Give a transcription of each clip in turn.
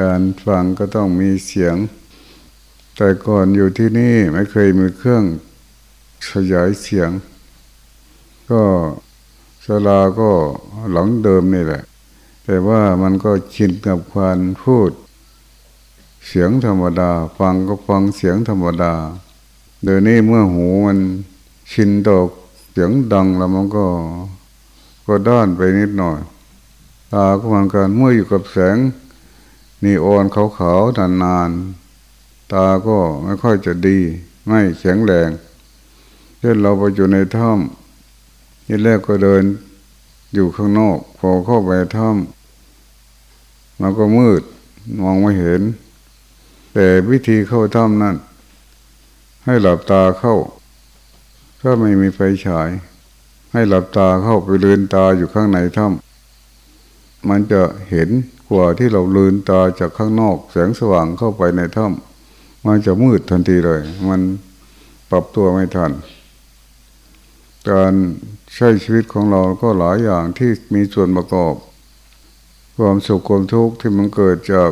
การฟังก็ต้องมีเสียง แต่ก่อนอยู่ที่นี่ไม่เคยมีเครื่องขยายเสียง ก็สลาก็หลังเดิมนี่แหละ แต่ว่ามันก็ชินกับความพูด เสียงธรรมดา ฟังก็ฟังเสียงธรรมดา เดี๋ยวนี้เมื่อหูมันชินต่อเสียงดังแล้วมันก็ก็ด้านไปนิดหน่อยตาก็เหมือนกันเมื่ออยู่กับแสง นีออนขาวๆนานๆตาก็ไม่ค่อยจะดี ไม่แข็งแรงเช่นเราไปอยู่ในถ้ำที่แรกก็เดินอยู่ข้างนอก พอเข้าไปถ้ำมันก็มืดมองไม่เห็น แต่วิธีเข้าถ้ำนั้น ให้หลับตาเข้าถ้าไม่มีไฟฉาย ให้หลับตาเข้าไปเลือนตาอยู่ข้างในถ้ำมันจะเห็น กว่าที่เราลืนตาจากข้างนอกแสงสว่างเข้าไปในถ้ำมันจะมืดทันทีเลย มันปรับตัวไม่ทัน การใช้ชีวิตของเราก็หลายอย่างที่มีส่วนประกอบ ความสุขความทุกข์ที่มันเกิดจาก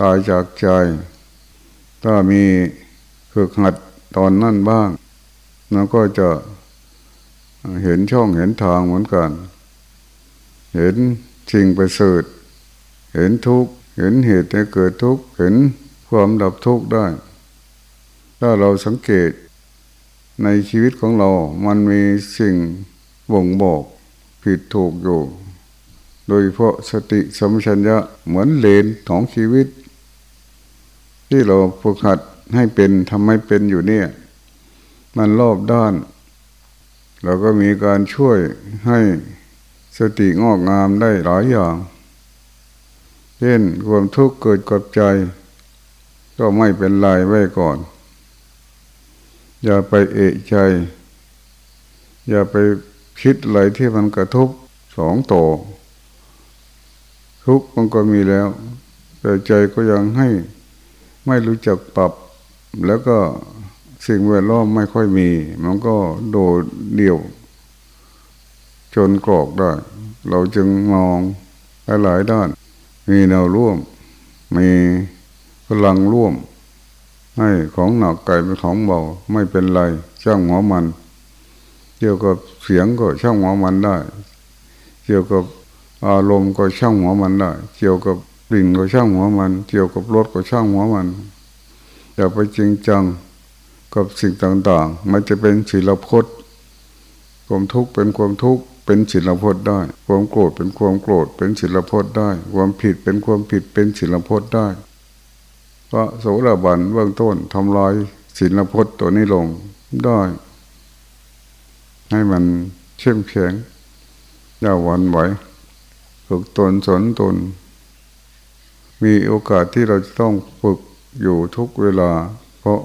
กายจากใจ ถ้ามีฝึกหัดตอนนั่นบ้างมันก็จะเห็นช่องเห็นทางเหมือนกัน เห็นสิ่งปเสริฐ เห็นทุกข์เห็นเหตุให้เกิดทุกข์เห็นความดับทุกข์ได้ ถ้าเราสังเกตในชีวิตของเรา มันมีสิ่งบ่งบอกผิดถูกอยู่ โดยเพราะสติสมชัญญะเหมือนเลนของชีวิต ที่เราฝึกหัดให้เป็นทำให้เป็นอยู่เนี่ย มันรอบด้าน เราก็มีการช่วยให้สติงอกงามได้หลายอย่าง เช่นความทุกข์เกิดกับใจ ก็ไม่เป็นไรไว้ก่อน อย่าไปเอะใจ อย่าไปคิดอะไรที่มันกระทบสองต่อทุกมันก็มีแล้ว แต่ใจก็ยังให้ไม่รู้จักปรับ แล้วก็สิ่งแวดล้อมไม่ค่อยมี มันก็โดดเดี่ยว จนกรอกได้ เราจึงมองหลายด้าน มีแนวร่วม มีพลังร่วม ให้ของหนักไก่เป็นของเบาไม่เป็นไรช่างหัวมันเกี่ยวกับเสียงก็ช่างหัวมันได้ เกี่ยวกับอารมณ์ก็ช่างหัวมันได้ เกี่ยวกับกลิ่นก็ช่างหัวมัน เกี่ยวกับรสก็ช่างหัวมันอย่าไปจริงจังกับสิ่งต่างๆ มันจะเป็นศิลพจน์ความทุกข์เป็นความทุกข์ เป็นศิลพจน์ได้ ความโกรธเป็นความโกรธเป็นศิลพจน์ได้ ความผิดเป็นความผิดเป็นศิลพจน์ได้พระโสดาบันเบื้องต้นทำลายศิลพจน์ตัวนี้ลงได้ ให้มันเข้มแข็งอย่าหวั่นไหวฝึกตนสนตน มีโอกาสที่เราจะต้องฝึกอยู่ทุกเวลา เพราะ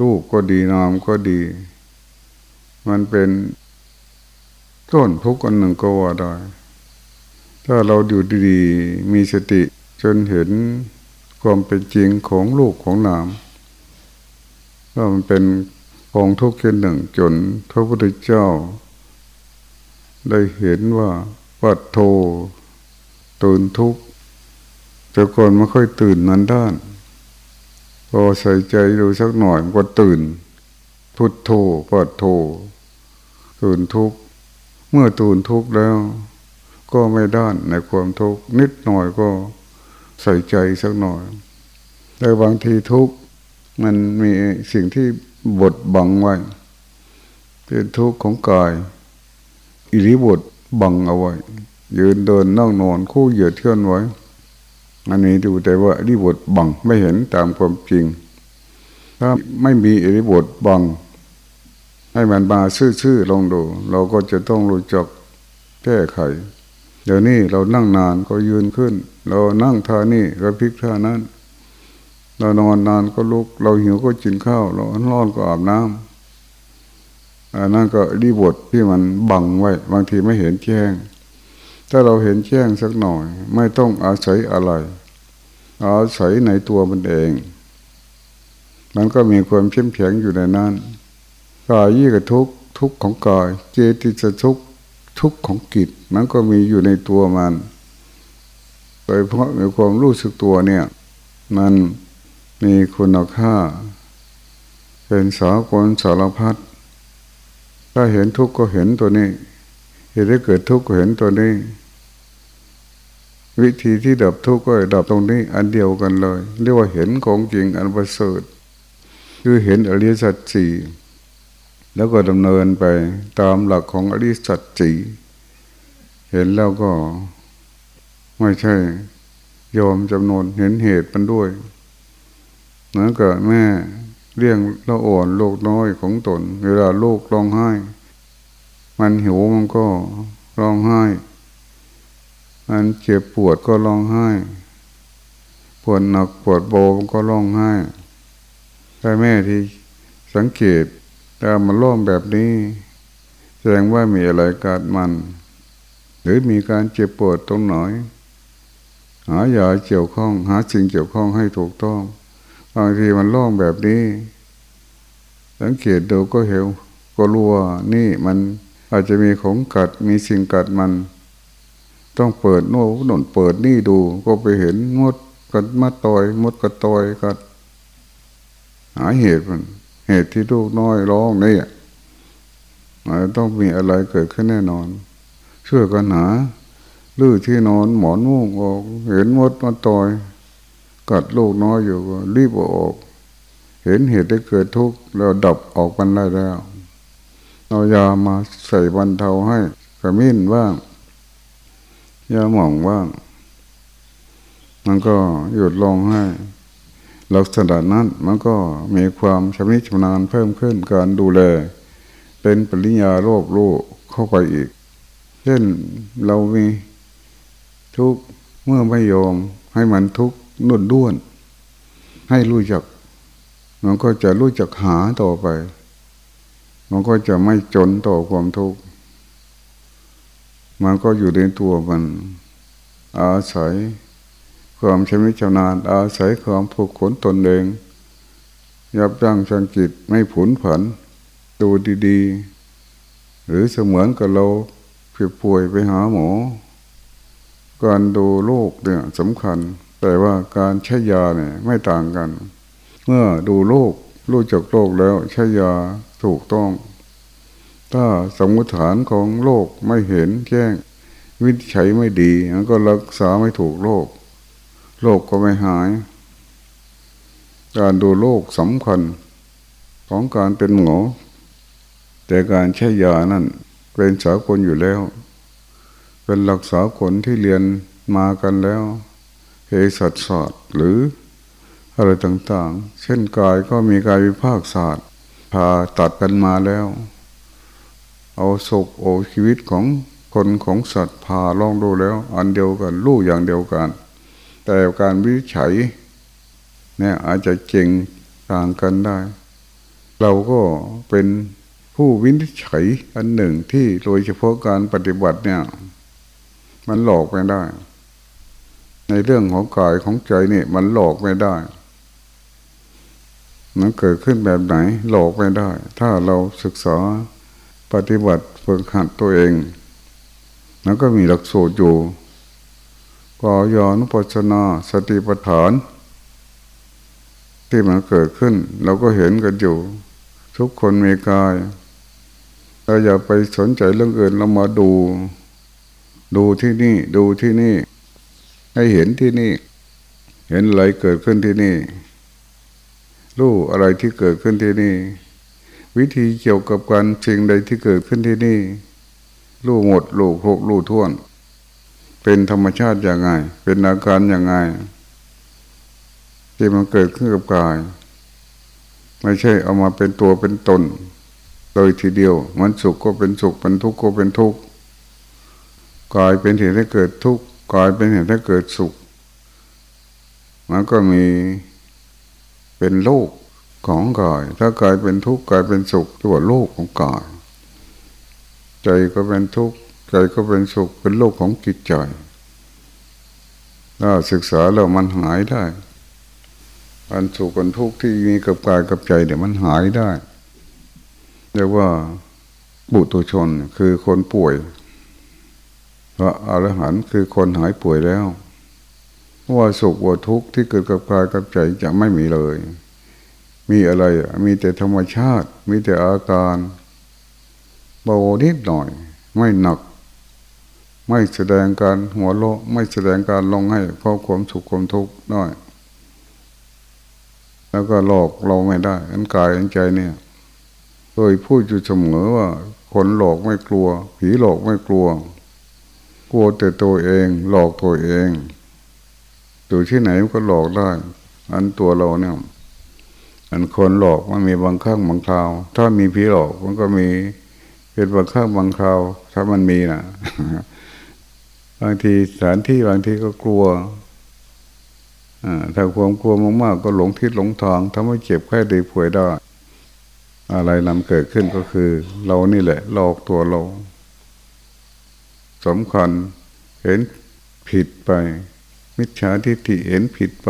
รูปก็ดีนามก็ดี มันเป็น ต้นทุกอันหนึ่งก็ว่าได้ ถ้าเราอยู่ดีๆ มีสติจนเห็นความเป็นจริงของลูกของนามว่ามันเป็นกองทุกข์เช่นหนึ่งจนพระพุทธเจ้า ได้เห็นว่าปัดโทตื่นทุกข์แต่ก่อนไม่ค่อยตื่นนั้นด้าน พอใส่ใจดูสักหน่อยก็ตื่น พุทโธปัดโธตื่นทุกข์ เมื่อตื่นทุกข์แล้ว ก็ไม่ด้านในความทุกข์นิดหน่อยก็ใส่ใจสักหน่อยแต่บางทีทุกข์มันมีสิ่งที่บดบังไว้ เป็นทุกข์ของกาย อิริบทบังเอาไว้ ยืนเดินนั่งนอนคู่เหยียดเทื่อนไว้อันนี้ดูแต่ว่าอิริบทบังไม่เห็นตามความจริง ถ้าไม่มีอิริบทบัง ให้มันมาซื่อๆลองดู เราก็จะต้องรู้จักแก้ไข เดี๋ยวนี้เรานั่งนานก็ยืนขึ้น เรานั่งท่านี่ก็พลิกท่านั้นเรานอนนานก็ลุก เราหิวก็กินข้าว เราร้อนก็อาบน้ำอันนั้นก็รีบทที่มันบังไว้ บางทีไม่เห็นแจ้ง ถ้าเราเห็นแจ้งสักหน่อย ไม่ต้องอาศัยอะไร อาศัยในตัวมันเอง มันก็มีความเข้มแข็งอยู่ในนั้น กายยี่กับทุกทุกของกายเจติจะทุกทุกของกิจมันก็มีอยู่ในตัวมันโดยเพราะมีความรู้สึกตัวเนี่ย มันมีคุณค่า เป็นสากลสารพัดถ้าเห็นทุกข์ก็เห็นตัวนี้เห็นได้เกิดทุกข์ก็เห็นตัวนี้ วิธีที่ดับทุกข์ก็ดับตรงนี้ อันเดียวกันเลย เรียกว่าเห็นของจริงอันประเสริฐคือเห็นอริยสัจสี่ แล้วก็ดำเนินไปตามหลักของอริสัจสี่เห็นแล้วก็ไม่ใช่ยอมจำนวนเห็นเหตุมันด้วยเหมือนกับแม่เลี้ยงละอ่อนโลกน้อยของตน เวลาลูกร้องไห้ มันหิวมันก็ร้องไห้ มันเจ็บปวดก็ร้องไห้ ปวดหนักปวดโบมันก็ร้องไห้แต่แม่ที่สังเกต ถ้ามันร้องแบบนี้ แสดงว่ามีอะไรกัดมัน หรือมีการเจ็บปวดตรงไหนหาอย่าเกี่ยวข้อง หาสิ่งเกี่ยวข้องให้ถูกต้องบางทีมันร้องแบบนี้ สังเกตดูก็เห็นก็รู้ว่านี่มันอาจจะมีของกัดมีสิ่งกัดมัน ต้องเปิดโน่นนเปิดนี่ดูก็ไปเห็นมดกัดมาตอยมดกัดตอยกัด หาเหตุมัน เหตุที่ลูกน้อยร้องนี่มันต้องมีอะไรเกิดขึ้นแน่นอน ช่วยกันหาลื้อที่นอนหมอนมุ้งออก เห็นมดมาต่อย กัดลูกน้อยอยู่ก็รีบออก เห็นเหตุได้เกิดทุกข์แล้วดับออกมันได้แล้วเอายามาใส่บรรเทาให้กระมิ้นบ้างยาหม่องบ้างมันก็หยุดลงให้ ลักษณะนั้นมันก็มีความชำนิชำนาญเพิ่มขึ้นการดูแล เป็นปริญญาโรครู้เข้าไปอีก เช่นเรามีทุกเมื่อไม่ยอมให้มันทุกนุ่นด้วน ให้รู้จัก มันก็จะรู้จักหาต่อไป มันก็จะไม่จนต่อความทุกข์มันก็อยู่ในตัวมันอาศัย ความชำนิชำนาญอาศัยความผูกขนตนเอง ยับยั้งชังจิตไม่ผุนผัน ดูดีๆ หรือเสมือนกับเราป่วยไปหาหมอ การดูโรคเนี่ยสำคัญ แต่ว่าการใช้ยาเนี่ยไม่ต่างกัน เมื่อดูโรครู้จักโรคแล้วใช้ยาถูกต้อง ถ้าสมมติฐานของโรคไม่เห็นแจ้ง วิจัยไม่ดีมันก็รักษาไม่ถูกโรค โรคก็ไม่หาย การดูโรคสำคัญของการเป็นหมอแต่การใช้ยานั่นเป็นสากลอยู่แล้ว เป็นหลักษาคนที่เรียนมากันแล้วเฮสัตศาสตร์หรืออะไรต่างๆ เช่นกายก็มีกายวิภาคศาสตร์พาตัดกันมาแล้ว เอาศกโอชีวิตของคนของสัตว์พาลองดูแล้ว อันเดียวกันรู้อย่างเดียวกัน แต่การวิจัยเนี่ยอาจจะเก่งต่างกันได้ เราก็เป็นผู้วินิจฉัยอันหนึ่งที่โดยเฉพาะการปฏิบัติเนี่ย มันหลอกไม่ได้ ในเรื่องของกายของใจนี่มันหลอกไม่ได้ มันเกิดขึ้นแบบไหน หลอกไม่ได้ ถ้าเราศึกษาปฏิบัติฝึกหัดตัวเอง แล้วก็มีหลักสูตรอยู่ กายานุปัสนา สติปัฏฐาน ที่มันเกิดขึ้น เราก็เห็นกันอยู่ ทุกคนมีกายเราอย่าไปสนใจเรื่องอื่นเรามาดู ดูที่นี่ ดูที่นี่ ให้เห็นที่นี่ เห็นอะไรเกิดขึ้นที่นี่ รู้อะไรที่เกิดขึ้นที่นี่ วิธีเกี่ยวกับการสิ่งใดที่เกิดขึ้นที่นี่ รู้หมดรู้หกรู้ท่วน เป็นธรรมชาติอย่างไง เป็นอาการอย่างไง ที่มันเกิดขึ้นกับกาย ไม่ใช่เอามาเป็นตัวเป็นตน โดยทีเดียว มันสุขก็เป็นสุขเป็นทุกข์ก็เป็นทุกข์กายเป็นเหตุให้เกิดทุกข์กายเป็นเหตุให้เกิดสุข มันก็มีเป็นโลกของกาย ถ้ากายเป็นทุกข์กายเป็นสุขตัวโลกของกาย ใจก็เป็นทุกข์ ใจก็เป็นสุขเป็นโลกของจิตใจถ้าศึกษาแล้วมันหายได้อันสุขกันทุกข์ที่มีกับกายกับใจเดี๋ยวมันหายได้เรียกว่าบุตุชนคือคนป่วยพระอรหันต์คือคนหายป่วยแล้วว่าสุขว่าทุกข์ที่เกิดกับกายกับใจจะไม่มีเลย มีอะไรมีแต่ธรรมชาติ มีแต่อาการเบานิดหน่อย ไม่หนัก ไม่แสดงการหัวโลไม่แสดงการลงให้เพราะความสุขความทุกข์ได้แล้วก็หลอกเราไม่ได้อันกายอันใจเนี่ยเคยพูดอยู่เสมอว่า คนหลอกไม่กลัว ผีหลอกไม่กลัว กลัวแต่ตัวเอง หลอกตัวเองอยู่ที่ไหนก็หลอกได้ อันตัวเราเนี่ยอันคนหลอกมันมีบางครั้งบางคราว ถ้ามีผีหลอกมันก็มีเป็นบางครั้งบางคราว ถ้ามันมีนะ บางทีสถานที่บางทีก็กลัวถ้าความกลัวมากๆก็หลงทิศหลงทางทำให้เจ็บแค่ด้ป่วยได้ อะไรนำเกิดขึ้นก็คือ เรานี่แหละหลอกตัวเราสำคัญเห็นผิดไป มิจฉาทิฏฐิเห็นผิดไป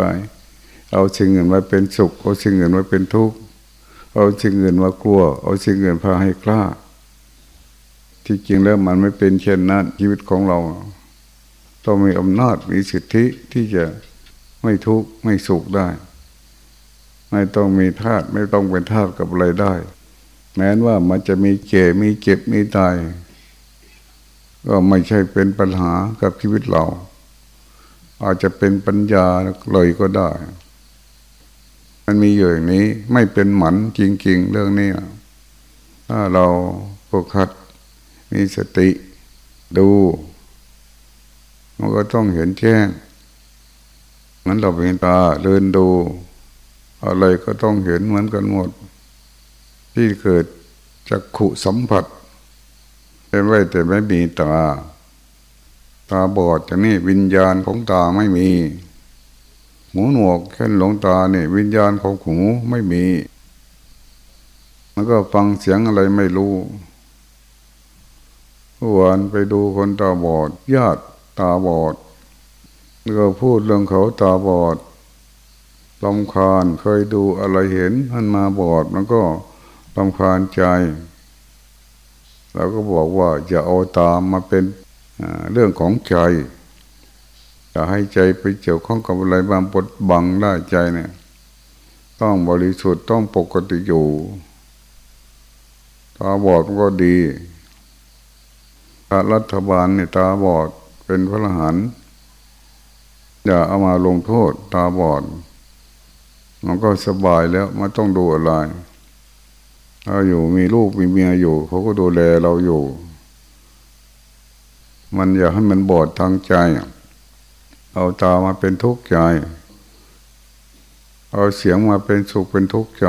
เอาสิ่งอื่นมาเป็นสุข เอาสิ่งอื่นมาเป็นทุกข์เอาสิ่งอื่นมากลัว เอาสิ่งอื่นพาให้กล้า ที่จริงแล้วมันไม่เป็นเช่นนั้นชีวิตของเรา ต้องมีอำนาจมีสิทธิที่จะไม่ทุกข์ไม่สุขได้ ไม่ต้องมีธาตุไม่ต้องเป็นธาตุกับอะไรได้ แม้ว่ามันจะมีเก่มีเจ็บมีตาย ก็ไม่ใช่เป็นปัญหากับชีวิตเรา อาจจะเป็นปัญญาเลยก็ได้ มันมีอยู่อย่างนี้ไม่เป็นหมันจริง ๆ เรื่องนี้ถ้าเราโฟกัสมีสติดู มันก็ต้องเห็นแจ้งนั้นเราเป็นตาเดินดู อะไรก็ต้องเห็นเหมือนกันหมด ที่เกิดจากขุสัมผัสเป็นไว้แต่ไม่มีตา ตาบอดอย่างนี้วิญญาณของตาไม่มี หูหนวกแค่หลงตาเนี่ยวิญญาณของหูไม่มี มันก็ฟังเสียงอะไรไม่รู้วันไปดูคนตาบอดญาติ ตาบอดก็พูดเรื่องเขาตาบอดลำคาญเคยดูอะไรเห็นมันมาบอดมันก็ลำคาญใจเราก็บอกว่าอย่าเอาตามมาเป็นเรื่องของใจจะให้ใจไปเกี่ยวข้องกับอะไรบางปดบังได้ใจเนี่ย ต้องบริสุทธิ์ต้องปกติอยู่ตาบอดก็ดีรัฐบาลเนี่ยตาบอด เป็นพระอรหันต์อย่าเอามาลงโทษตาบอด มันก็สบายแล้วไม่ต้องดูอะไรถ้าอยู่มีลูกมีเมียอยู่เขาก็ดูแลเราอยู่ มันอย่าให้มันบอดทางใจ เอาตามาเป็นทุกข์ใจ เอาเสียงมาเป็นสุขเป็นทุกข์ใจ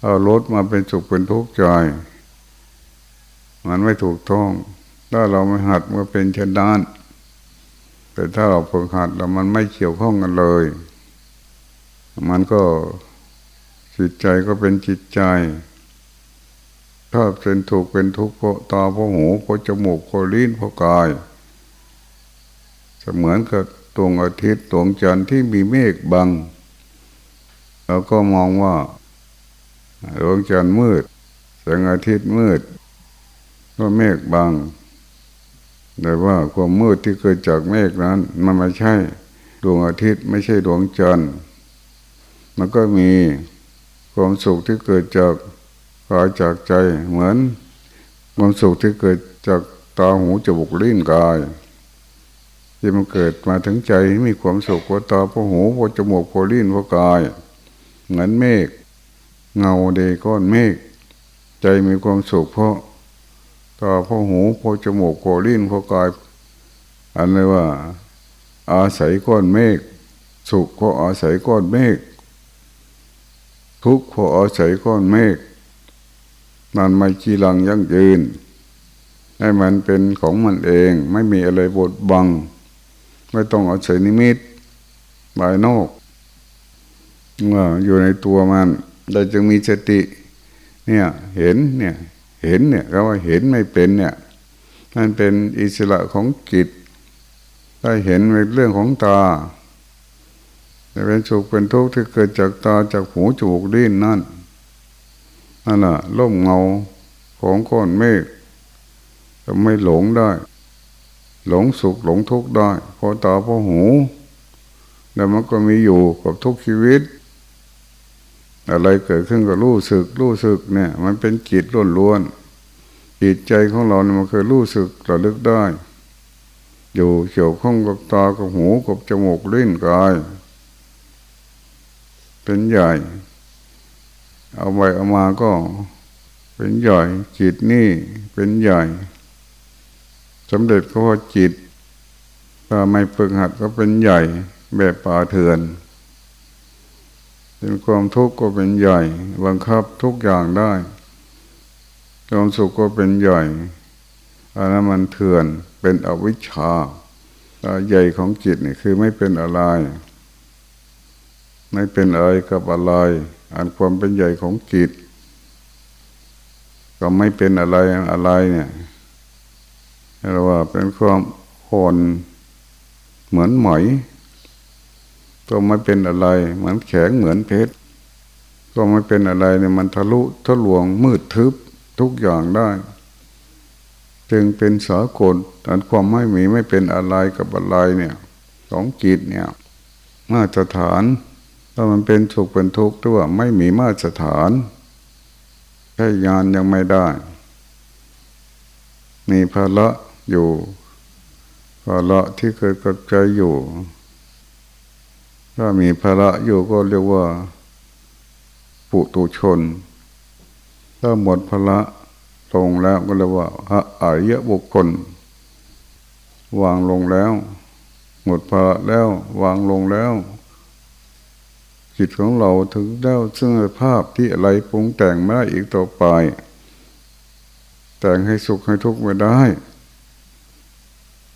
เอารถมาเป็นสุขเป็นทุกข์ใจ มันไม่ถูกต้อง ถ้าเราไม่หัดมาเป็นเช่นนั้นแต่ถ้าเราฝึกหัดแล้วมันไม่เกี่ยวข้องกันเลย มันก็จิตใจก็เป็นจิตใจ ถ้าเป็นถูกเป็นทุกข์เพราะตาเพราะหูเพราะจมูกเพราะลิ้นเพราะกายจะเหมือนกับดวงอาทิตย์ดวงจันทร์ที่มีเมฆบังแล้วก็มองว่าดวงจันทร์มืดแสงอาทิตย์มืดก็เมฆบัง แต่ว่าความมืดที่เกิดจากเมฆนั้น มันไม่ใช่ดวงอาทิตย์ไม่ใช่ดวงจันทร์มันก็มีความสุขที่เกิดจากกายจากใจเหมือนความสุขที่เกิดจากตาหูจมูกลิ้นกาย ที่มันเกิดมาถึงใจมีความสุขเพราะตาเพราะหูเพราะจมูกเพราะลิ้นเพราะกาย เหมือนเมฆเงาเดก้อนเมฆใจมีความสุขเพราะ ตาพอหูพอจมูกพอลิ้นพอกาย อันเลยว่า อาศัยก้อนเมฆสุขก็อาศัยก้อนเมฆทุกข์ก็อาศัยก้อนเมฆมันไม่จีรังยั่งยืน ให้มันเป็นของมันเองไม่มีอะไรบดบัง ไม่ต้องอาศัยนิมิตภายนอกว่าอยู่ในตัวมันเราจึงมีสติ เนี่ยเห็นเนี่ย เห็นเนี่ยเราว่าเห็นไม่เป็นเนี่ยมันเป็นอิสระของจิตถ้าเห็นเป็นเรื่องของตาจะเป็นสุขเป็นทุกข์ที่เกิดจากตาจากหูจมูกลิ้นนั่นนั่นแหละล่มเงาของก้อนเมฆจะไม่หลงได้ หลงสุขหลงทุกข์ได้เพราะตาเพราะหู แล้วมันก็มีอยู่กับทุกชีวิต อะไรเกิดขึ้นก็รู้สึกรู้สึกเนี่ย มันเป็นจิตล้วนๆจิตใจของเราเนี่ยมันเคยรู้สึกระลึกได้ อยู่เกี่ยวข้องกับตากับหูกับจมูกลิ้นกาย เป็นใหญ่ เอาไปเอามาก็เป็นใหญ่จิตนี่เป็นใหญ่สำเร็จก็จิตถ้าไม่ฝึกหัดก็เป็นใหญ่แบบป่าเถื่อน เป็นความทุกข์ก็เป็นใหญ่บังคับทุกอย่างได้ความสุขก็เป็นใหญ่อันนั้นมันเถื่อนเป็นอวิชชาใหญ่ของจิตนี่คือไม่เป็นอะไร ไม่เป็นอะไรกับอะไรอันความเป็นใหญ่ของจิต ก็ไม่เป็นอะไรอะไรเนี่ยเรียกว่าเป็นความอ่อนเหมือนไหม ก็ไม่เป็นอะไร เหมือนแข็งเหมือนเพชรก็ไม่เป็นอะไรเนี่ยมันทะลุทะลวงมืดทึบทุกอย่างได้ จึงเป็นสากลอันความไม่มีไม่เป็นอะไรกับอะไรเนี่ยสองจิตเนี่ย มาตรฐานถ้ามันเป็นสุขเป็นทุกข์ตัวไม่มีมาตรฐานแค่ยานยังไม่ได้ มีภาระอยู่ภาระที่เกิดกับใจอยู่ ถ้ามีภาระอยู่ก็เรียกว่าปุตุชน ถ้าหมดภาระลงแล้วก็เรียกว่าพระอริยบุคคล วางลงแล้ว หมดภาระแล้ว วางลงแล้วจิตของเราถึงแล้วซึ่งภาพที่อะไรปรุงแต่งไม่ได้อีกต่อไป แต่งให้สุขให้ทุกข์ไม่ได้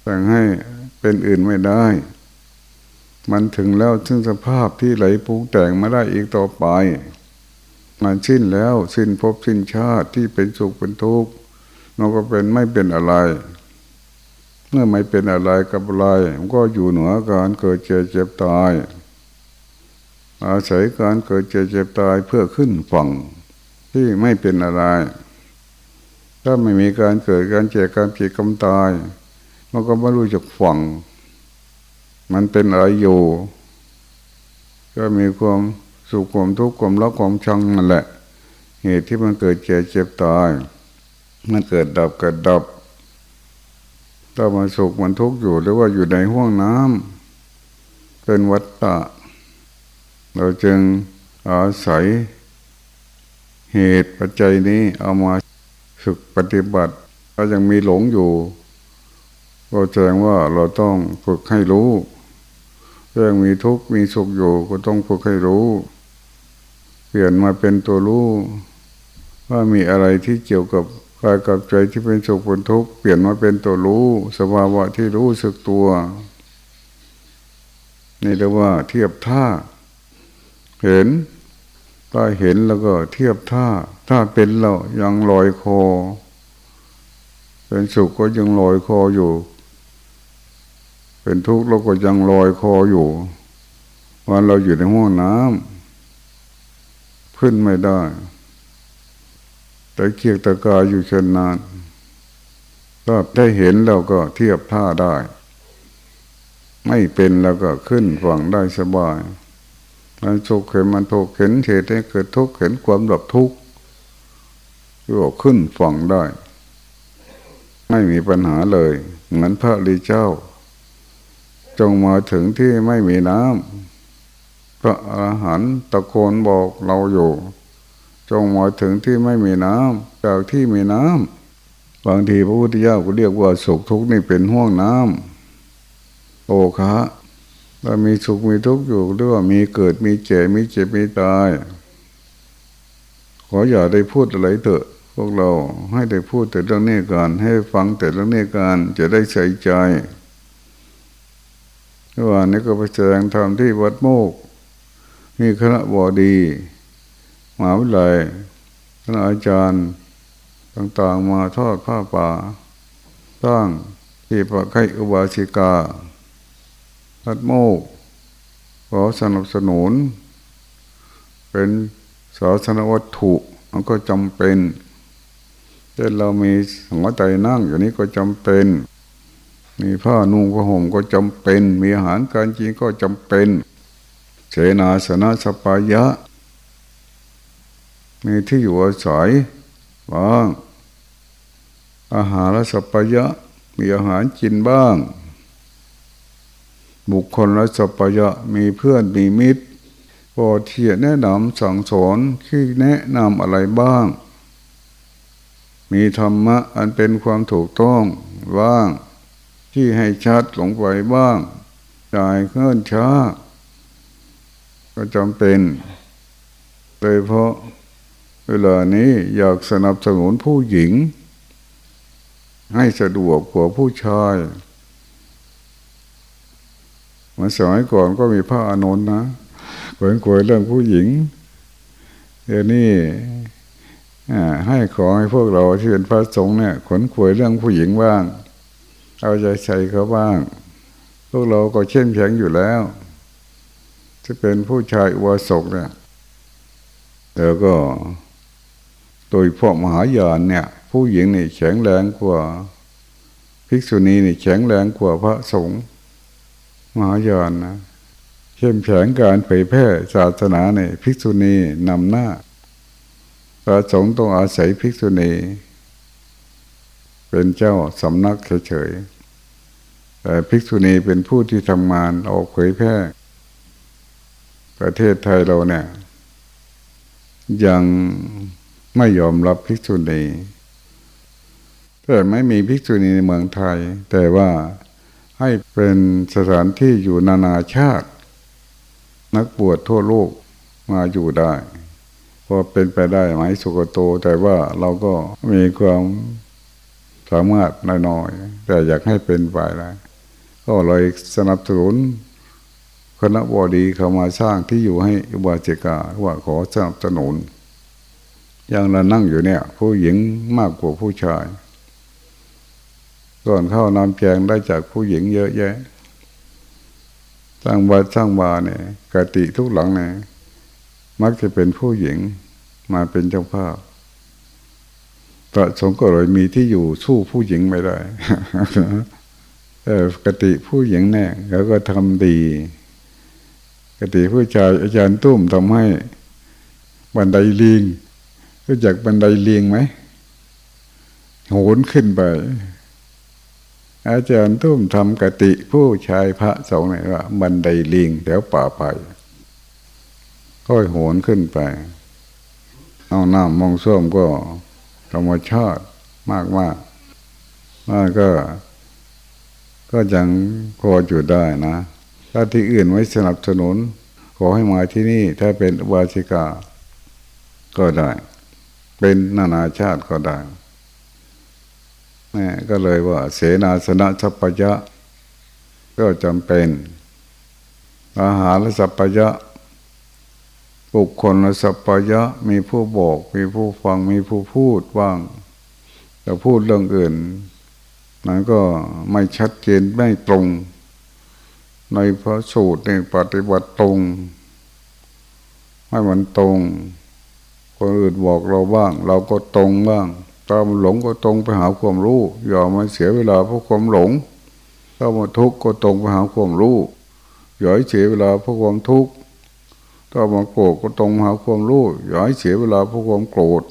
แต่งให้เป็นอื่นไม่ได้ มันถึงแล้วซึ่งสภาพที่ไหลปุงแต่งมาได้อีกต่อไป มันสิ้นแล้วสิ้นภพสิ้นชาติที่เป็นสุขเป็นทุกข์มันก็เป็นไม่เป็นอะไร เมื่อไม่เป็นอะไรกับอะไรมันก็อยู่เหนือการเกิดเจ็บเจ็บตาย อาศัยการเกิดเจ็บเจ็บตายเพื่อขึ้นฝั่งที่ไม่เป็นอะไร ถ้าไม่มีการเกิดการเจ็บการเจ็บกำตาย มันก็ไม่รู้จักฝัง มันเป็นอะไรอยู่ ก็มีความสุขความทุกข์ความรักความชังนั่นแหละ เหตุที่มันเกิดเจ็บเจ็บตาย มันเกิดดับเกิดดับถ้ามันสุขมันทุกข์อยู่หรือว่าอยู่ในห้วงน้ำเป็นวัฏฏะเราจึงอาศัยเหตุปัจจัยนี้เอามาฝึกปฏิบัติก็ยังมีหลงอยู่ ก็แสดงว่าเราต้องฝึกให้รู้ รื่องมีทุกข์มีสุขอยู่ก็ต้องฝึกให้รู้ เปลี่ยนมาเป็นตัวรู้ ว่ามีอะไรที่เกี่ยวกับกายกับใจที่เป็นสุขเป็นทุกข์เปลี่ยนมาเป็นตัวรู้ สภาวะที่รู้สึกตัวนี่เรียกว่าเทียบท่า เห็นก็เห็นแล้วก็เทียบท่า ถ้าเป็นเรายังลอยคอ เป็นสุขก็ยังลอยคออยู่ เป็นทุกข์เราก็ยังลอยคออยู่วันเราอยู่ในห้องน้ำขึ้นไม่ได้ แต่เคียกตะกายอยู่เช่นนานก็ได้เห็นเราก็เทียบท่าได้ ไม่เป็นแล้วก็ขึ้นฝั่งได้สบายมันสุขเห็นมันทุกข์เห็นเหตุให้เกิดทุกข์เห็นความดับทุกข์ก็ขึ้นฝั่งได้ ไม่มีปัญหาเลย เหมือนพระรีเจ้า จงมาถึงที่ไม่มีน้ำพระอาหารตะโกนบอกเราอยู่ จงมาถึงที่ไม่มีน้ำจากที่มีน้ำบางทีพระพุทธเจ้าก็เรียกว่าสุขทุกข์นี่เป็นห้วงน้ำโอคะถ้ามีสุขมีทุกข์อยู่หรือว่ามีเกิดมีเจ็บมีเจ็บมีตาย ขออย่าได้พูดอะไรเถอะพวกเราให้ได้พูดแต่เรื่องนี้กันให้ฟังแต่เรื่องนี้กันจะได้ใส่ใจ วันนี้ก็ไปแสดงธรรมที่วัดโมก มีคณะบอดีมหาวิทยาลัยคณะอาจารย์ต่างๆมาทอดผ้าป่าตั้งที่ปะไข่อุบาสิกาวัดโมก ขอสนับสนุน เป็นศาสนวัตถุมันก็จำเป็นเช่นเรามีหัวใจนั่งอย่างนี้ก็จำเป็น มีผ้านุ่งผ้าห่มก็จำเป็น มีอาหารการกินก็จำเป็นเสนาสนะสปายะ มีที่อยู่อาศัยบ้าง อาหารและสปายะ มีอาหารกินบ้าง บุคคลและสปายะมีเพื่อนมีมิตรพอเทียแนะนำสั่งสอนที่แนะนำอะไรบ้าง มีธรรมะอันเป็นความถูกต้องบ้าง ที่ให้ชัดหลงไปบ้างจ่ายเงื่อนช้า ก็จำเป็น โดยเพราะเวลานี้อยากสนับสนุนผู้หญิง ให้สะดวกกว่าผู้ชายมาสมัยก่อนก็มีพระอานนท์นะขวนขวยเรื่องผู้หญิงเดี๋ยวนี้ให้ขอให้พวกเราที่เป็นพระสงฆ์เนี่ยขนขวยเรื่องผู้หญิงบ้าง เอาใจใส่เขาบ้าง พวกเราก็เช่นแข็งอยู่แล้วจะเป็นผู้ชายอุบาสกเนี่ยแล้วก็โดยพวกมหายานเนี่ย ผู้หญิงนี่แข็งแรงกว่าภิกษุณีนี่แข็งแรงกว่าพระสงฆ์มหายานนะเข้มแข็งการเผยแพร่ศาสนาเนี่ยภิกษุณีนำหน้าพระสงฆ์ต้องอาศัยภิกษุณี เป็นเจ้าสำนักเฉยๆแต่ภิกษุณีเป็นผู้ที่ทำงานออกเผยแพร่ ประเทศไทยเราเนี่ย ยังไม่ยอมรับภิกษุณีแต่ไม่มีภิกษุณีในเมืองไทย แต่ว่าให้เป็นสถานที่อยู่นานาชาติ นักบวชทั่วโลกมาอยู่ได้พอเป็นไปได้ไหมสุกโต แต่ว่าเราก็มีความ สามารถน้อยๆแต่อยากให้เป็นไปได้ก็เลยสนับสนุนคณะบดีเข้ามาสร้างที่อยู่ให้อุบาสิกาว่าขอสนับสนุนอย่างเรานั่งอยู่เนี่ย ผู้หญิงมากกว่าผู้ชาย ก่อนเข้านำแจงได้จากผู้หญิงเยอะแยะสร้างวัดสร้างบาเนี่ยกติทุกหลังเนี่ยมักจะเป็นผู้หญิงมาเป็นเจ้าภาพ พระสงฆ์ก็เลยมีที่อยู่สู้ผู้หญิงไม่ได้แต่กติผู้หญิงเนี่ยเขาก็ทำดี กติผู้ชายอาจารย์ตุ้มทำให้บันไดลิงรู้จักบันไดลิงไหมโหนขึ้นไป อาจารย์ตุ้มทำกติผู้ชายพระสงฆ์เนี่ยว่าบันไดลิงแถวป่าไปค่อยโหนขึ้นไป เอาน้ำมองส้วมก็ รรมชาติมากมากมากก็ ก็ยังพออยู่ได้นะ ถ้าที่อื่นไว้สนับสนุน ขอให้มาที่นี่ ถ้าเป็นวาสิกา ก็ได้ เป็นนานาชาติก็ได้นี่ก็เลยว่า เสนาสนะสัพยะ ก็จำเป็น อาหารและสัพยะ บุคคลละสัพพยะมีผู้บอก มีผู้ฟังมีผู้พูดบ้างแต่พูดเรื่องอื่นนั้นก็ไม่ชัดเจนไม่ตรง ในพระสูตรในปฏิบัติตรงให้มันตรง คนอื่นบอกเราบ้าง เราก็ตรงบ้างตามหลงก็ตรงไปหาความรู้ อย่ามาเสียเวลาเพราะความหลงถ้ามาทุกข์ก็ตรงไปหาความรู้อย่าเสียเวลาเพราะความทุกข์ ถ้ามาโกรธก็ตรงหาความรู้อย่าให้เสียเวลาเพราะความโกรธ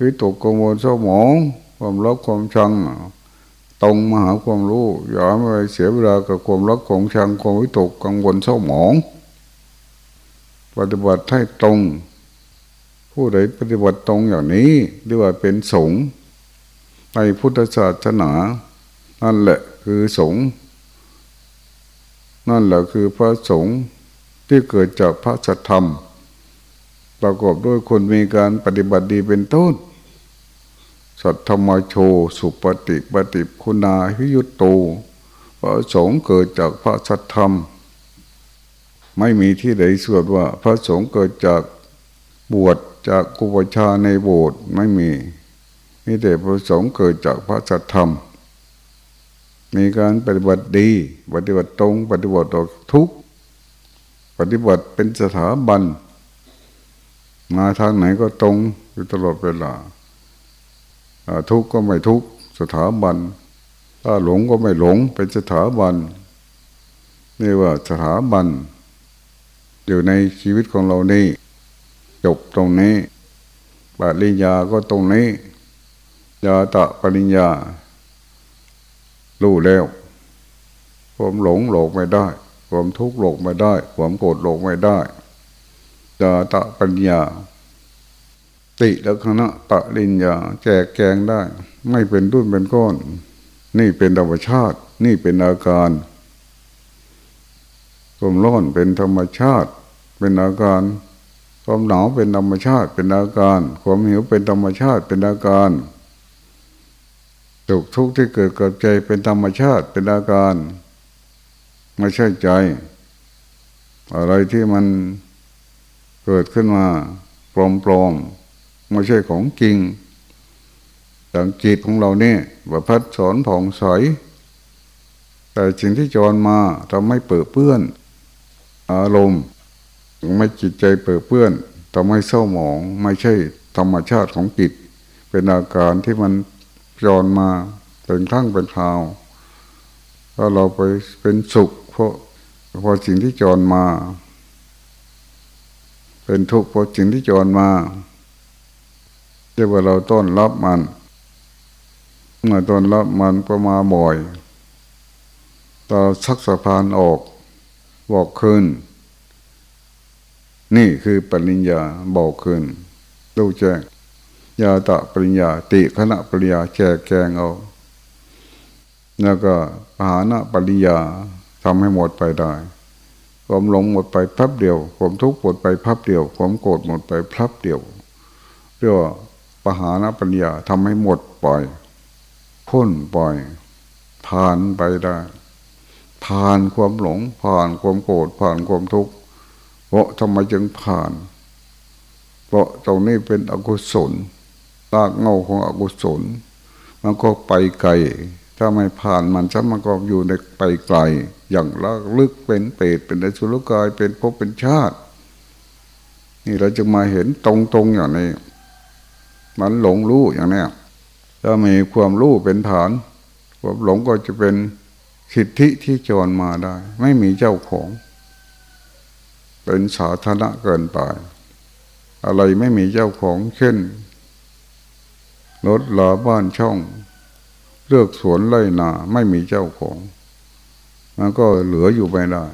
วิตกกังวลเศร้าหมอง ความรักความชัง ตรงมาหาความรู้อย่าไม่เสียเวลากับความรักของชังความวิตกกังวลเศร้าหมอง ปฏิบัติให้ตรง ผู้ใดปฏิบัติตรงอย่างนี้เรียกว่าเป็นสงฆ์ในพุทธศาสนานั่นแหละคือสงฆ์นั่นแหละคือพระสงฆ์ ที่เกิดจากพระสัทธรรม ประกอบด้วยคนมีการปฏิบัติดีเป็นต้น สัทธรรมโช สุปฏิปฏิคุณาหิยุตโตพระสงฆ์เกิดจากพระสัทธรรม ไม่มีที่ใดสวดว่า พระสงฆ์เกิดจากบวชจากกุปชาในโบสถ์ไม่มีมีแต่พระสงฆ์เกิดจากพระสัทธรรม มีการปฏิบัติดี ปฏิบัติตรง ปฏิบัติตทุก ปฏิบัติเป็นสถาบัน มาทางไหนก็ตรงอยู่ตลอดเวลาทุกข์ก็ไม่ทุกข์สถาบัน ถ้าหลงก็ไม่หลงเป็นสถาบันนี่ว่าสถาบันอยู่ในชีวิตของเรานี่จบตรงนี้ปริญญาก็ตรงนี้ยาตะปริญญารู้แล้วความหลงหลกไม่ได้ ความทุกข์หลกไม่ได้ ความโกรธหลกไม่ได้ยาตะปัญญา ติแล้วคณะปริญญาแจกแกงได้ ไม่เป็นรุ่นเป็นก้อน นี่เป็นธรรมชาติ นี่เป็นอาการความร้อนเป็นธรรมชาติ เป็นอาการความหนาวเป็นธรรมชาติเป็นอาการ ความหิวเป็นธรรมชาติเป็นอาการสุขทุกข์ที่เกิดกับใจเป็นธรรมชาติเป็นอาการ ไม่ใช่ใจ อะไรที่มันเกิดขึ้นมาปลอมๆไม่ใช่ของจริงอย่างจิตของเราเนี่ยว่าพัดสอนผ่องใสแต่สิ่งที่จรมาทำให้เปิดเปื้อน อารมณ์ไม่จิตใจเปิดเปื้อนทำให้เศร้าหมองไม่ใช่ธรรมชาติของจิต เป็นอาการที่มันจรมาเป็นทั้งเป็นคราว ถ้าเราไปเป็นสุข เพราะเพราะสิ่งที่จรมา เป็นทุกข์เพราะสิ่งที่จรมาเรียกว่าเราต้อนรับมัน เมื่อต้อนรับมันก็มาบ่อยต่อสักสะพานออกบอกคืนนี่คือปริญญาบอกคืนดูแจ้งยาตะปริญญา ติคณะปริญญาแจกแกงเอา แล้วก็ปหานะปริญญา ทำให้หมดไปได้ความหลงหมดไปพับเดียวความทุกข์หมดไปพับเดียวความโกรธหมดไปพับเดียวเรียกว่าปหานปริญญาทำให้หมดปล่อยพ้นปล่อย ผ่านไปได้ผ่านความหลง ผ่านความโกรธผ่านความทุกข์เพราะทำไมจึงผ่าน เพราะตรงนี้เป็นอกุศลลากเงาของอกุศล มันก็ไปไกล ถ้าไม่ผ่านมันจะมันก็อยู่ในไปไกล อย่างละลึกเป็นเปรตเป็นอสุรกายเป็นภพเป็นชาติ นี่เราจะมาเห็นตรงๆอย่างนี้ มันหลงรู้อย่างนี้ถ้ามีความรู้เป็นฐานความหลงก็จะเป็นสิทธิที่จรมาได้ ไม่มีเจ้าของ เป็นสาธารณะเกินไป อะไรไม่มีเจ้าของเช่นรถลาบ้านช่อง เลือกสวนไร่นาไม่มีเจ้าของ มันก็เหลืออยู่ไปได้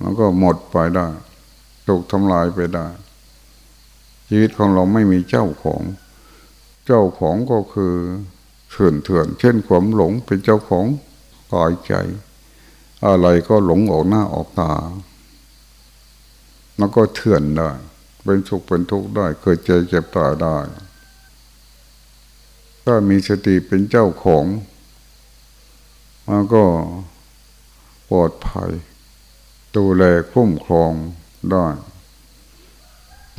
มันก็หมดไปได้ ถูกทำลายไปได้ ชีวิตของเราไม่มีเจ้าของ เจ้าของก็คือเถื่อนเถื่อนเช่นความหลงเป็นเจ้าของกายใจ อะไรก็หลงออกหน้าออกตามันก็เถื่อนได้ เป็นสุขเป็นทุกข์ได้เกิดใจเจ็บตายได้ ถ้ามีสติเป็นเจ้าของมันก็ปลอดภัยดูแลคุ้มครองได้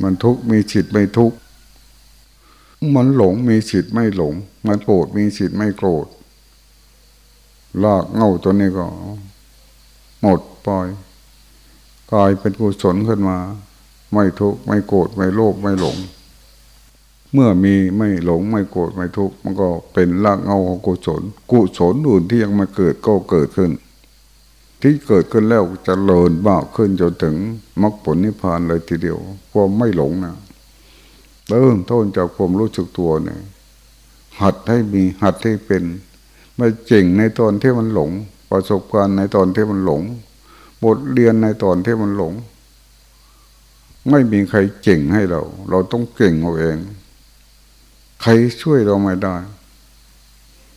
มันทุกข์มีสิทธิ์ไม่ทุกข์มันหลงมีสิทธิ์ไม่หลง มันโกรธมีสิทธิ์ไม่โกรธลากเงาตัวนี้ก็หมดปล่อยกลายเป็นกุศลขึ้นมา ไม่ทุกข์ไม่โกรธไม่โลภไม่หลง เมื่อมีไม่หลงไม่โกรธไม่ทุกข์มันก็เป็นรากเงาของกุศลกุศลอื่นที่ยังมาเกิดก็เกิดขึ้น ที่เกิดขึ้นแล้วจะเลินมากขึ้นจนถึงมรรคผลนิพพานเลยทีเดียวความไม่หลงนะเริ่มต้นจากความรู้สึกตัวเนี่ยหัดให้มีหัดให้เป็นไม่เจ๋งในตอนที่มันหลง ประสบการณ์ในตอนที่มันหลง บทเรียนในตอนที่มันหลง ไม่มีใครเก่งให้เรา เราต้องเก่งเอาเอง ใครช่วยเราไม่ได้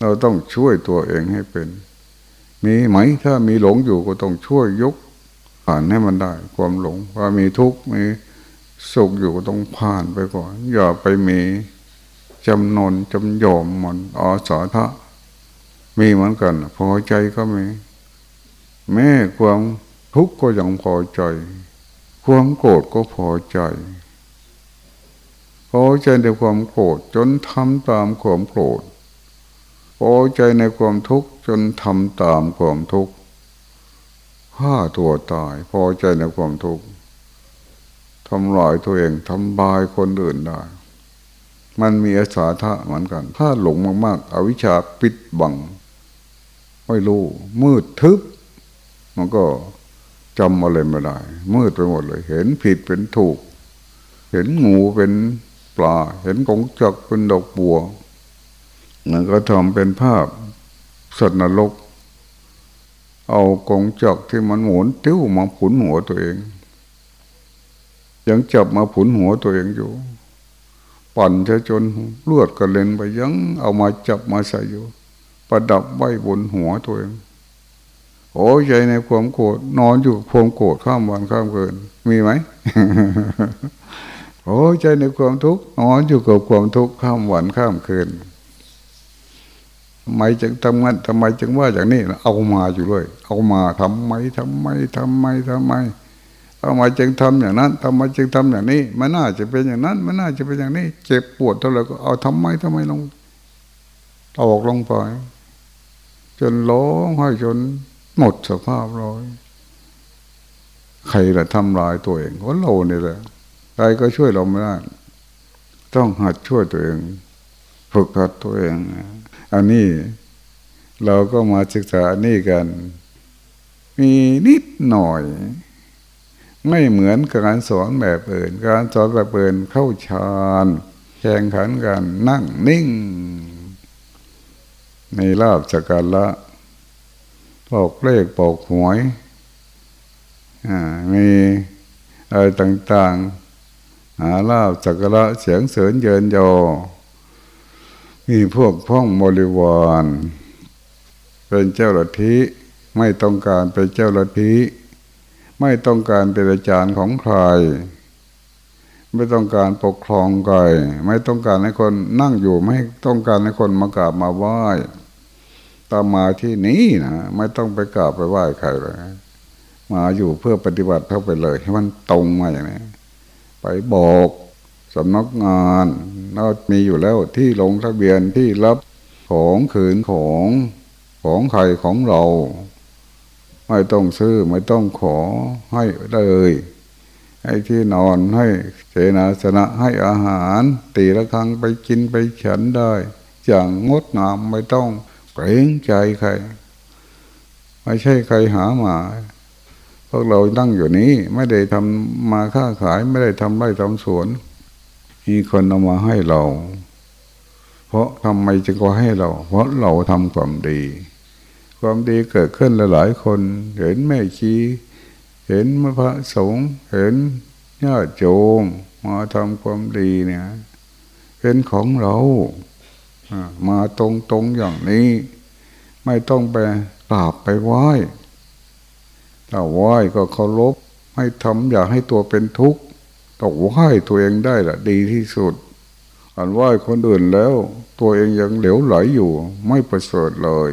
เราต้องช่วยตัวเองให้เป็น มีไหมถ้ามีหลงอยู่ก็ต้องช่วยยกผ่านให้มันได้ ความหลงว่ามีทุกข์มีสุขอยู่ก็ต้องผ่านไปก่อน อย่าไปมีจำนนจำยอมมันอาสาทะมีเหมือนกัน พอใจก็มีแม่ความทุกข์ก็ยังพอใจ ความโกรธก็พอใจ พอใจในความโกรธจนทำตามความโกรธพอใจในความทุกข์จนทำตามความทุกข์ฆ่าตัวตาย พอใจในความทุกข์ทำลายตัวเองทำบายคนอื่นได้ มันมีอาสาทะเหมือนกัน ถ้าหลงมากๆ อวิชชาปิดบัง ไม่รู้ มืดทึบ มันก็จำอะไรไม่ได้ มืดไปหมดเลย เห็นผิดเป็นถูก เห็นงูเป็น ปลา เห็นกงจักเป็นดอกบัวมันก็ทำเป็นภาพสัตว์นรก เอากงจักที่มันหมุนติ้วมาผุนหัวตัวเอง ยังจับมาผุนหัวตัวเองอยู่ ปั่นจะจนเลือดกระเล็นไปยังเอามาจับมาใส่อยู่ ประดับไว้บนหัวตัวเอง โอ้ใจในความโกรธนอนอยู่ความโกรธข้ามวันข้ามคืนมีไหม โอ้ใจในความทุกข์นอนอยู่กับความทุกข์ข้ามวันข้ามคืนทำไมจึงทำงั้นทำไมจึงว่าอย่างนี้เอามาอยู่เลย เอามาทำไมทำไมทำไมทำไมทำไมจึงทำอย่างนั้นทำไมจึงทำอย่างนี้ มันน่าจะเป็นอย่างนั้น มันน่าจะเป็นอย่างนี้ เจ็บปวดเท่าไหร่ก็เอาทำไมทำไมลงออกลงไป จนร้องไห้จนหมดสภาพร้อยใครละทำลายตัวเองคนเราเนี่ยแหละ ใครก็ช่วยเราไม่ได้ ต้องหัดช่วยตัวเอง ฝึกหัดตัวเองอันนี้เราก็มาศึกษาอันนี้กัน มีนิดหน่อย ไม่เหมือนการสอนแบบเอื่น การสอนแบบเอื่นเข้าฌานแข่งขันกัน นั่งนิ่ง ในลาบสการละปอกเลขปอกหวยมีอะไรต่าง ๆ หาลาบสักระเสียงเสริญเยินยอมีพวกพ้องบริวารเป็นเจ้าลัทธิไม่ต้องการเป็นเจ้าลัทธิไม่ต้องการเป็นอาจารย์ของใคร ไม่ต้องการปกครองใครไม่ต้องการให้คนนั่งอยู่ไม่ต้องการให้คนมากราบมาไหว้ตามมาที่นี้นะไม่ต้องไปกราบไปไหว้ใครเลยมาอยู่เพื่อปฏิบัติเข้าไปเลย ให้มันตรงมาอย่างนี้ ไปบอกสำนักงานเรามีอยู่แล้วที่ลงทะเบียนที่รับของขืนของของใครของเรา ไม่ต้องซื้อไม่ต้องขอให้เลยให้ที่นอนให้เสนาสนะให้อาหาร ตีละครั้งไปกินไปฉันได้ อย่างงดงามไม่ต้องเกรงใจใคร ไม่ใช่ใครหามา วกเราตั้งอยู่นี้ไม่ได้ทำมาค้าขายไม่ได้ทำไร่ทำสวน มีคนเอามาให้เรา เพราะทำไมจึงก็ให้เรา เพราะเราทำความดี ความดีเกิดขึ้นหลายๆคน เห็นแม่ชีเห็นพระสงฆ์เห็นญาติโยมมาทำความดีเนี่ย เป็นของเรามาตรงๆอย่างนี้ ไม่ต้องไปกราบไปไหว้ ถ้าไหว้ก็เคารพให้ทำอย่าให้ตัวเป็นทุกข์ต้องไหว้ตัวเองได้ละดีที่สุดอันไหว้คนอื่นแล้ว ตัวเองยังเหลวไหลอยู่ ไม่ประเสริฐเลย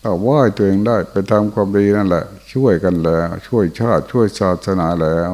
แต่ไหว้ตัวเองได้ไปทำความดีนั่นแหละ ช่วยกันแล้ว ช่วยชาติช่วยศาสนาแล้ว